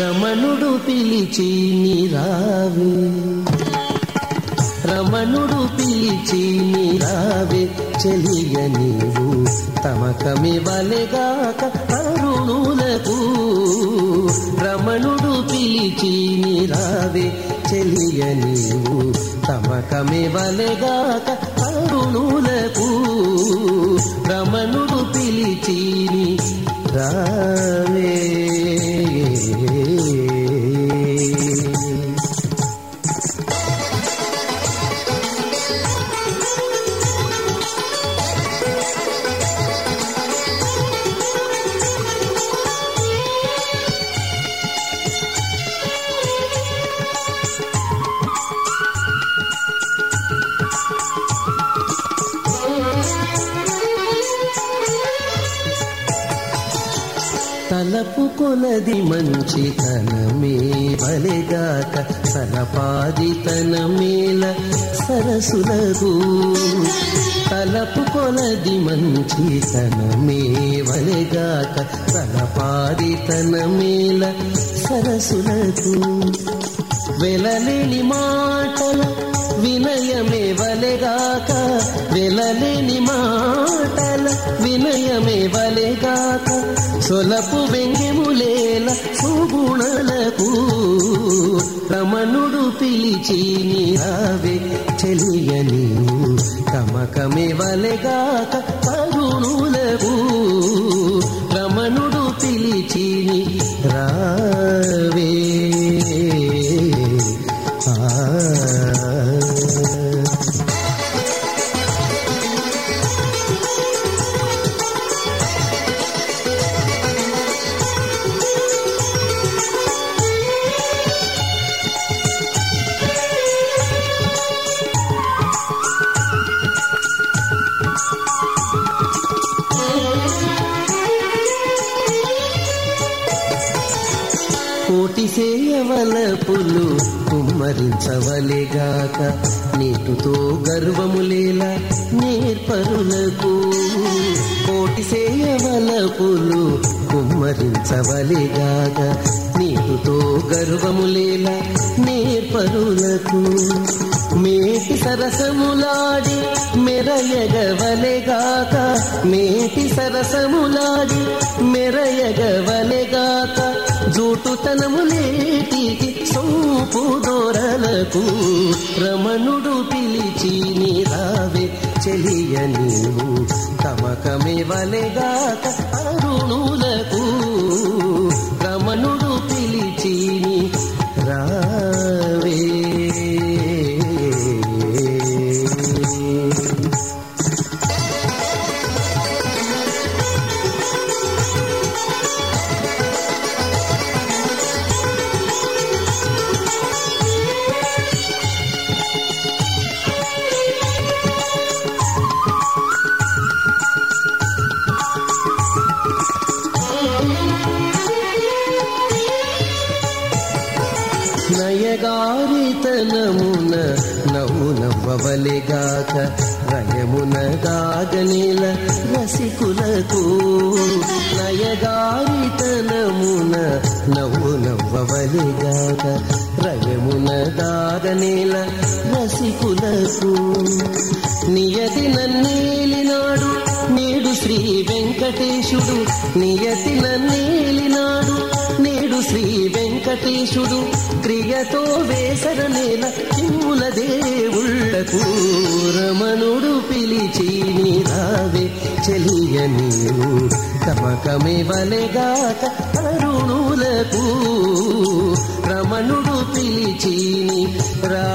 రమణుడు పిలిచి నీరావే రమణుడు పిలిచి నీరావే చెలియ నీవు తమకమి వలెగాక నీవు తమకమివలెగాక వలెగాక రమణుడు పిలిచి రా తలపు కొలది మంచి తనమే వలెగాక సలపాది తనమేల సరసులకు తలపు కొలది మంచి తనమే వలెగాక సలపాది తనమేల సరసులకు వెలలేని మాటల వినయమే వలెగాక వెలలేని మాటల వినయమే వలెగాక సొలపు వెంగెములేల సుగుణలకు రమణుడు పిలిచి నీరావే చెలియని కమకమే వలెగాక కరుణులకు రమణుడు పిలిచి నీ రావే కోటి సేయవలపులు కుమ్మరించవలేగాక నీటుతో గర్వములేలా నేర్పరులకు. కోటి సేయవలపులు కుమ్మరించవలేగాక నీటుతో గర్వములేలా నేర్పరులకు. మేటి సరసములాడి మెరయగవలెగాక మేటి సరసములాడి మెరయగవలెగాక జూటుతనములేటికి సోపు దొరలకు రమణుడు పిలిచి నీరావే చెలియ నీవు తమకమే వలెగాక అరుణులకు నయగారితనమున నవ్వు నవ్వవలిగాక రయమున గాగనిల రసికులకు. నయగారితనమున నవ్వు నవ్వవలిగాక రయమున గాగనిల రసికులకు. నియతి నన్నేలినాడు నేడు శ్రీ వెంకటేశుడు. నియతి నన్నేలినాడు వెంకటేశుడు క్రియతో వేసర నేల చిమ్ముల దేవుళ్ళకు రమణుడు పిలిచి నీరావే చెలియ నీవు తమకమే వలెగాక అరుణులకు రమణుడు పిలిచి నీ రా